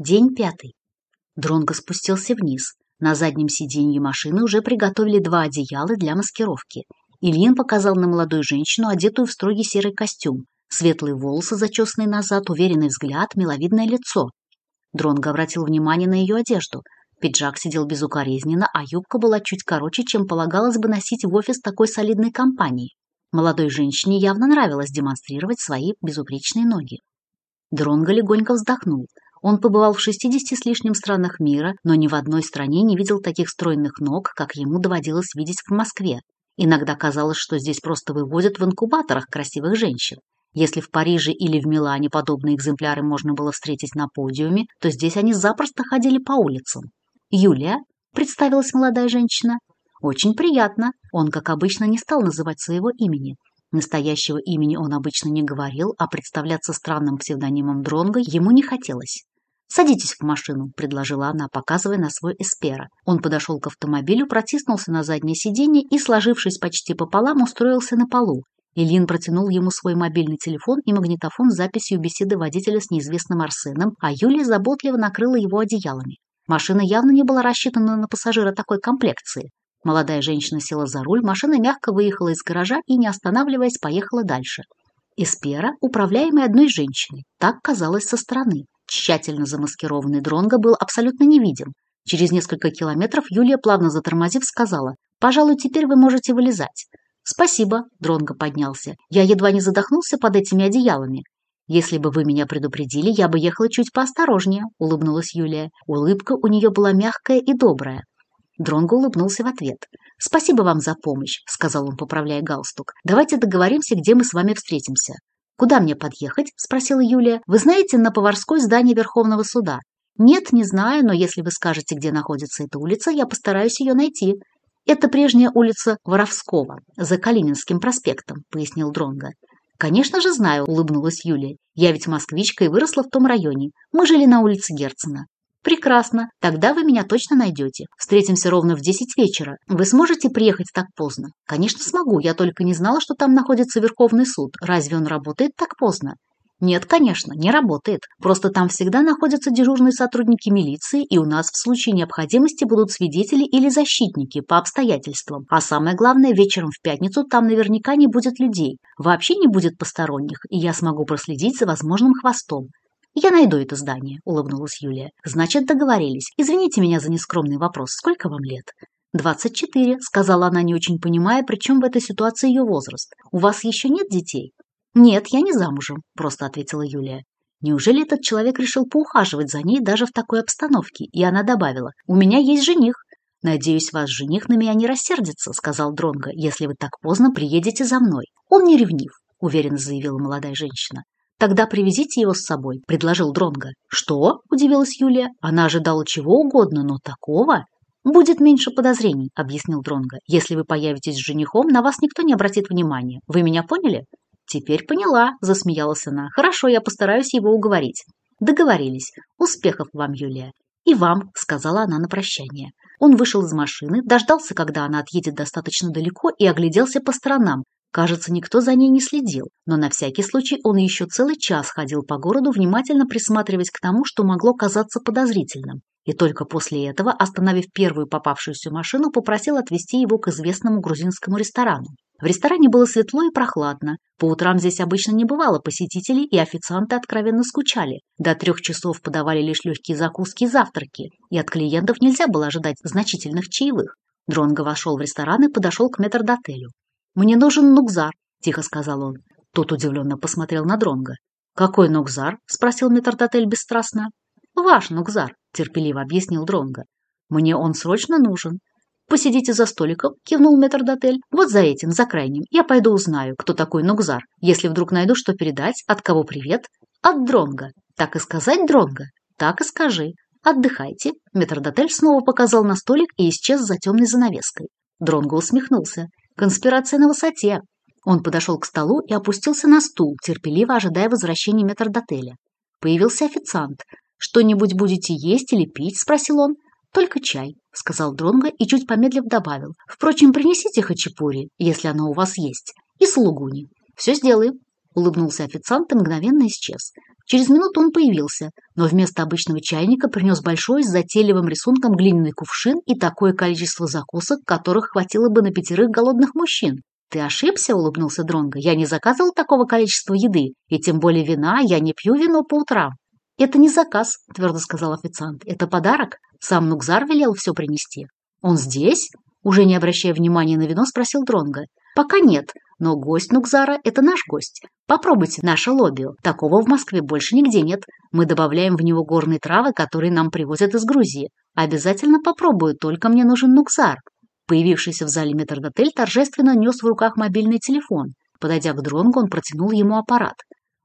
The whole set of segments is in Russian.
День пятый. Дронго спустился вниз. На заднем сиденье машины уже приготовили два одеяла для маскировки. Ильин показал на молодую женщину, одетую в строгий серый костюм. Светлые волосы, зачесанные назад, уверенный взгляд, миловидное лицо. Дронго обратил внимание на ее одежду. Пиджак сидел безукоризненно, а юбка была чуть короче, чем полагалось бы носить в офис такой солидной компании. Молодой женщине явно нравилось демонстрировать свои безупречные ноги. Дронго легонько вздохнул – он побывал в 60 с лишним странах мира, но ни в одной стране не видел таких стройных ног, как ему доводилось видеть в Москве. Иногда казалось, что здесь просто выводят в инкубаторах красивых женщин. Если в Париже или в Милане подобные экземпляры можно было встретить на подиуме, то здесь они запросто ходили по улицам. «Юлия», — представилась молодая женщина, — «очень приятно». Он, как обычно, не стал называть своего имени. Настоящего имени он обычно не говорил, а представляться странным псевдонимом Дронга ему не хотелось. «Садитесь в машину», — предложила она, показывая на свой эспера. Он подошел к автомобилю, протиснулся на заднее сиденье и, сложившись почти пополам, устроился на полу. Ильин протянул ему свой мобильный телефон и магнитофон с записью беседы водителя с неизвестным Арсеном, а Юлия заботливо накрыла его одеялами. Машина явно не была рассчитана на пассажира такой комплекции. Молодая женщина села за руль, машина мягко выехала из гаража и, не останавливаясь, поехала дальше. Эспера, управляемая одной женщиной, так казалось со стороны тщательно замаскированный Дронго был абсолютно невидим. Через несколько километров Юлия, плавно затормозив, сказала, «Пожалуй, теперь вы можете вылезать». «Спасибо», — Дронго поднялся. «Я едва не задохнулся под этими одеялами». «Если бы вы меня предупредили, я бы ехала чуть поосторожнее», — улыбнулась Юлия. Улыбка у нее была мягкая и добрая. Дронго улыбнулся в ответ. «Спасибо вам за помощь», — сказал он, поправляя галстук. «Давайте договоримся, где мы с вами встретимся. «Куда мне подъехать?» – спросила Юлия. «Вы знаете, на Поварской здание Верховного суда». «Нет, не знаю, но если вы скажете, где находится эта улица, я постараюсь ее найти». «Это прежняя улица Воровского, за Калининским проспектом», – пояснил Дронга. «Конечно же знаю», – улыбнулась Юлия. «Я ведь москвичка и выросла в том районе. Мы жили на улице Герцена. Прекрасно, тогда вы меня точно найдете. Встретимся ровно в 10 вечера. Вы сможете приехать так поздно? Конечно, смогу, я только не знала, что там находится Верховный суд. Разве он работает так поздно? Нет, конечно, не работает. Просто там всегда находятся дежурные сотрудники милиции, и у нас в случае необходимости будут свидетели или защитники по обстоятельствам. А самое главное, вечером в пятницу там наверняка не будет людей. Вообще не будет посторонних, и я смогу проследить за возможным хвостом. «Я найду это здание», — улыбнулась Юлия. «Значит, договорились. Извините меня за нескромный вопрос. Сколько вам лет?» «Двадцать четыре», — сказала она, не очень понимая, причем в этой ситуации ее возраст. «У вас еще нет детей?» «Нет, я не замужем», — просто ответила Юлия. Неужели этот человек решил поухаживать за ней даже в такой обстановке? И она добавила, «У меня есть жених». «Надеюсь, ваш жених на меня не рассердится», — сказал Дронго, «если вы так поздно приедете за мной». «Он не ревнив», — уверенно заявила молодая женщина. «Тогда привезите его с собой», — предложил Дронго. «Что?» — удивилась Юлия. «Она ожидала чего угодно, но такого...» «Будет меньше подозрений», — объяснил Дронго. «Если вы появитесь с женихом, на вас никто не обратит внимания. Вы меня поняли?» «Теперь поняла», — засмеялась она. «Хорошо, я постараюсь его уговорить». «Договорились. Успехов вам, Юлия». «И вам», — сказала она на прощание. Он вышел из машины, дождался, когда она отъедет достаточно далеко, и огляделся по сторонам, Кажется, никто за ней не следил, но на всякий случай он еще целый час ходил по городу, внимательно присматриваясь к тому, что могло казаться подозрительным. И только после этого, остановив первую попавшуюся машину, попросил отвезти его к известному грузинскому ресторану. В ресторане было светло и прохладно. По утрам здесь обычно не бывало посетителей, и официанты откровенно скучали. До трех часов подавали лишь легкие закуски и завтраки, и от клиентов нельзя было ожидать значительных чаевых. Дронго вошел в ресторан и подошел к метрдотелю. «Мне нужен нукзар», — тихо сказал он. Тот удивленно посмотрел на дронга «Какой нукзар?» — спросил метрдотель бесстрастно. «Ваш нукзар», — терпеливо объяснил дронга «Мне он срочно нужен». «Посидите за столиком», — кивнул метрдотель. «Вот за этим, за крайним. Я пойду узнаю, кто такой нукзар, если вдруг найду, что передать, от кого привет». «От дронга «Так и сказать дронга «Так и скажи». «Отдыхайте». Метрдотель снова показал на столик и исчез за темной занавеской. Дронга усмехнулся. Конспирация на высоте. Он подошел к столу и опустился на стул, терпеливо ожидая возвращения метрдотеля. Появился официант. «Что-нибудь будете есть или пить?» – спросил он. «Только чай», – сказал Дронго и чуть помедлив добавил. «Впрочем, принесите хачапури, если оно у вас есть, и слугуни». «Все сделаем», – улыбнулся официант и мгновенно исчез. Через минуту он появился, но вместо обычного чайника принес большой с затейливым рисунком глиняный кувшин и такое количество закусок, которых хватило бы на пятерых голодных мужчин. «Ты ошибся?» – улыбнулся Дронго. «Я не заказывал такого количества еды, и тем более вина, я не пью вино по утрам». «Это не заказ», – твердо сказал официант. «Это подарок. Сам Нукзар велел все принести». «Он здесь?» – уже не обращая внимания на вино, спросил Дронго. «Пока нет, но гость Нукзара – это наш гость. Попробуйте наше лобио. Такого в Москве больше нигде нет. Мы добавляем в него горные травы, которые нам привозят из Грузии. Обязательно попробую, только мне нужен Нукзар. Появившийся в зале метрдотель торжественно нес в руках мобильный телефон. Подойдя к Дронгу, он протянул ему аппарат.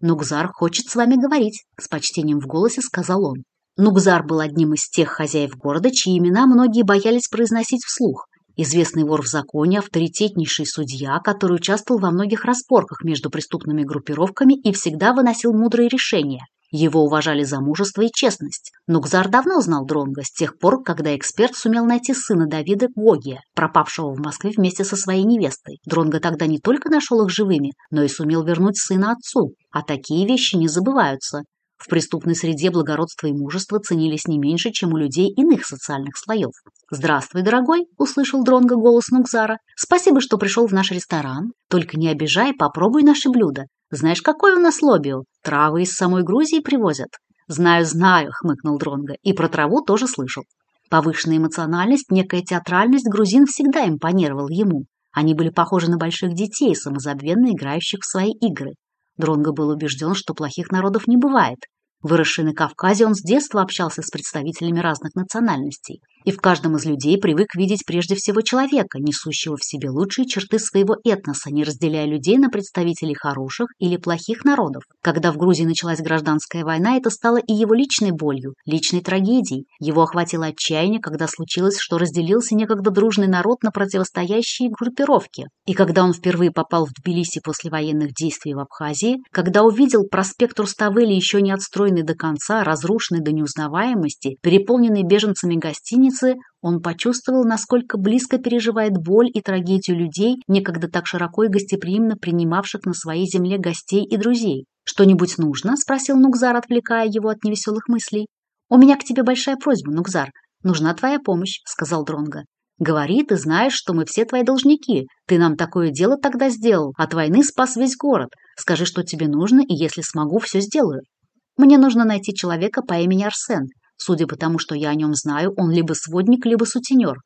«Нукзар хочет с вами говорить», – с почтением в голосе сказал он. Нукзар был одним из тех хозяев города, чьи имена многие боялись произносить вслух известный вор в законе, авторитетнейший судья, который участвовал во многих распорках между преступными группировками и всегда выносил мудрые решения. Его уважали за мужество и честность. Но Гзар давно знал Дронга с тех пор, когда эксперт сумел найти сына Давида Гогия, пропавшего в Москве вместе со своей невестой. Дронга тогда не только нашел их живыми, но и сумел вернуть сына отцу. А такие вещи не забываются. В преступной среде благородство и мужество ценились не меньше, чем у людей иных социальных слоев. «Здравствуй, дорогой!» – услышал Дронго голос Нукзара. «Спасибо, что пришел в наш ресторан. Только не обижай, попробуй наши блюда. Знаешь, какое у нас лобио? Травы из самой Грузии привозят». «Знаю, знаю», – хмыкнул Дронго. «И про траву тоже слышал». Повышенная эмоциональность, некая театральность грузин всегда импонировал ему. Они были похожи на больших детей, самозабвенно играющих в свои игры. Дронго был убежден, что плохих народов не бывает, Выросший на Кавказе, он с детства общался с представителями разных национальностей и в каждом из людей привык видеть прежде всего человека, несущего в себе лучшие черты своего этноса, не разделяя людей на представителей хороших или плохих народов. Когда в Грузии началась гражданская война, это стало и его личной болью, личной трагедией. Его охватило отчаяние, когда случилось, что разделился некогда дружный народ на противостоящие группировки. И когда он впервые попал в Тбилиси после военных действий в Абхазии, когда увидел проспект Руставели еще не отстроенный до конца, разрушенный до неузнаваемости, переполненный беженцами гостиниц, конце он почувствовал, насколько близко переживает боль и трагедию людей, некогда так широко и гостеприимно принимавших на своей земле гостей и друзей. «Что-нибудь нужно?» – спросил Нукзар, отвлекая его от невеселых мыслей. «У меня к тебе большая просьба, Нукзар. Нужна твоя помощь», – сказал Дронго. «Говори, ты знаешь, что мы все твои должники. Ты нам такое дело тогда сделал, от войны спас весь город. Скажи, что тебе нужно, и если смогу, все сделаю». «Мне нужно найти человека по имени Арсен судя по тому, что я о нем знаю, он либо сводник, либо сутенер.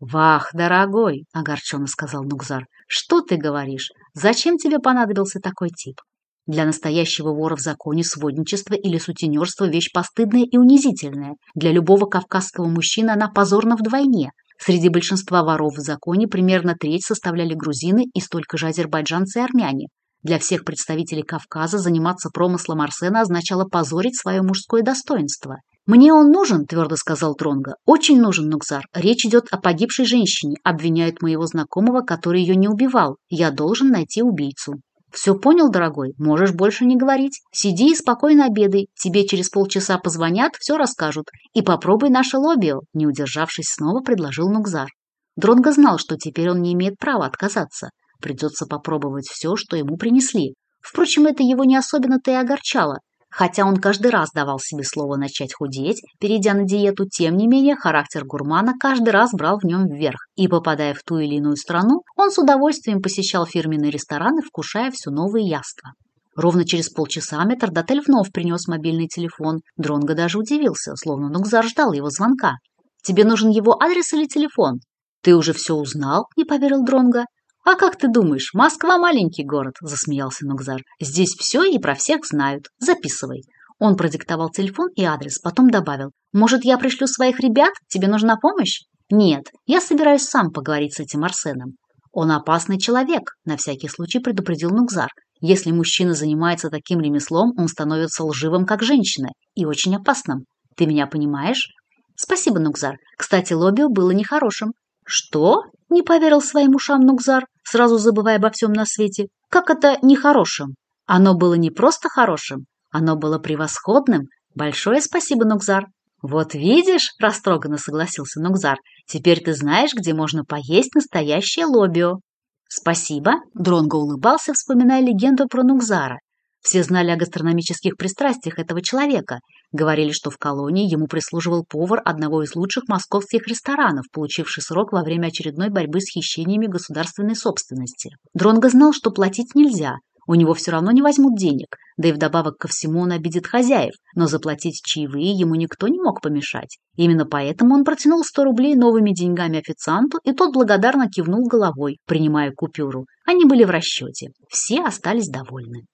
«Вах, дорогой!» — огорченно сказал Нукзар. «Что ты говоришь? Зачем тебе понадобился такой тип? Для настоящего вора в законе сводничество или сутенерство – вещь постыдная и унизительная. Для любого кавказского мужчины она позорна вдвойне. Среди большинства воров в законе примерно треть составляли грузины и столько же азербайджанцы и армяне. Для всех представителей Кавказа заниматься промыслом Арсена означало позорить свое мужское достоинство – «Мне он нужен», – твердо сказал Тронга. «Очень нужен, Нукзар. Речь идет о погибшей женщине. Обвиняют моего знакомого, который ее не убивал. Я должен найти убийцу». «Все понял, дорогой? Можешь больше не говорить. Сиди и спокойно обедай. Тебе через полчаса позвонят, все расскажут. И попробуй наше лобио», – не удержавшись снова, предложил Нукзар. Дронго знал, что теперь он не имеет права отказаться. Придется попробовать все, что ему принесли. Впрочем, это его не особенно-то и огорчало. Хотя он каждый раз давал себе слово начать худеть, перейдя на диету, тем не менее характер гурмана каждый раз брал в нем вверх, и, попадая в ту или иную страну, он с удовольствием посещал фирменные рестораны, вкушая все новые яства. Ровно через полчаса метрдотель вновь принес мобильный телефон. Дронго даже удивился, словно Нукзар ждал его звонка. «Тебе нужен его адрес или телефон?» «Ты уже все узнал?» – не поверил Дронго. «А как ты думаешь, Москва – маленький город», – засмеялся Нукзар. «Здесь все и про всех знают. Записывай». Он продиктовал телефон и адрес, потом добавил. «Может, я пришлю своих ребят? Тебе нужна помощь?» «Нет, я собираюсь сам поговорить с этим Арсеном». «Он опасный человек», – на всякий случай предупредил Нукзар. «Если мужчина занимается таким ремеслом, он становится лживым, как женщина, и очень опасным. Ты меня понимаешь?» «Спасибо, Нукзар. Кстати, лобио было нехорошим». «Что?» не поверил своему ушам Нукзар, сразу забывая обо всем на свете. Как это нехорошим? Оно было не просто хорошим, оно было превосходным. Большое спасибо, Нукзар. Вот видишь, растроганно согласился Нукзар, теперь ты знаешь, где можно поесть настоящее лобио. Спасибо, Дронго улыбался, вспоминая легенду про Нукзара, все знали о гастрономических пристрастиях этого человека. Говорили, что в колонии ему прислуживал повар одного из лучших московских ресторанов, получивший срок во время очередной борьбы с хищениями государственной собственности. Дронго знал, что платить нельзя, у него все равно не возьмут денег, да и вдобавок ко всему он обидит хозяев, но заплатить чаевые ему никто не мог помешать. Именно поэтому он протянул 100 рублей новыми деньгами официанту, и тот благодарно кивнул головой, принимая купюру. Они были в расчете. Все остались довольны.